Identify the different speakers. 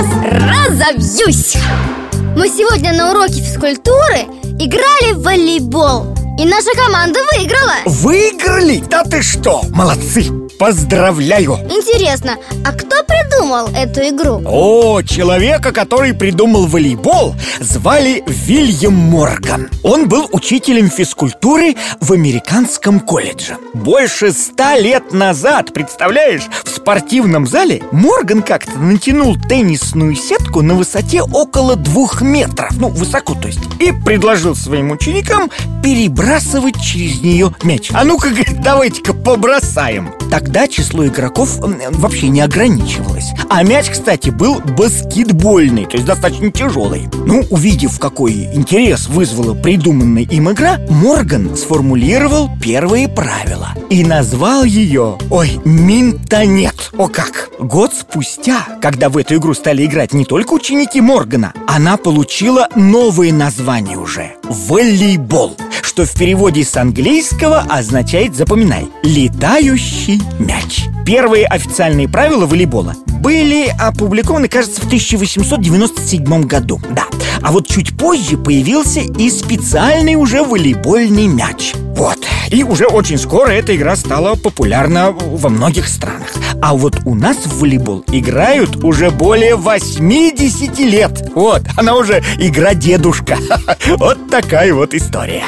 Speaker 1: разобьюсь Мы сегодня на уроке физкультуры играли в волейбол И наша команда выиграла
Speaker 2: Выиграли? Да ты что, молодцы! Поздравляю!
Speaker 1: Интересно, а кто придумал эту игру?
Speaker 2: О, человека, который придумал волейбол, звали Вильям Морган. Он был учителем физкультуры в американском колледже. Больше ста лет назад, представляешь, в спортивном зале Морган как-то натянул теннисную сетку на высоте около двух метров. Ну, высоко, то есть. И предложил своим ученикам перебрасывать через нее мяч. А ну-ка, говорит, давайте-ка побросаем Тогда число игроков вообще не ограничивалось. А мяч, кстати, был баскетбольный, то есть достаточно тяжелый. Ну, увидев, какой интерес вызвала придуманная им игра Морган сформулировал первые правила И назвал ее, ой, Минтонет О как! Год спустя, когда в эту игру стали играть не только ученики Моргана Она получила новое название уже – волейбол что в переводе с английского означает, запоминай, летающий мяч. Первые официальные правила волейбола были опубликованы, кажется, в 1897 году. Да. А вот чуть позже появился и специальный уже волейбольный мяч. Вот. И уже очень скоро эта игра стала популярна во многих странах. А вот у нас в волейбол играют уже более 80 лет. Вот, она уже игра дедушка. Вот такая вот история.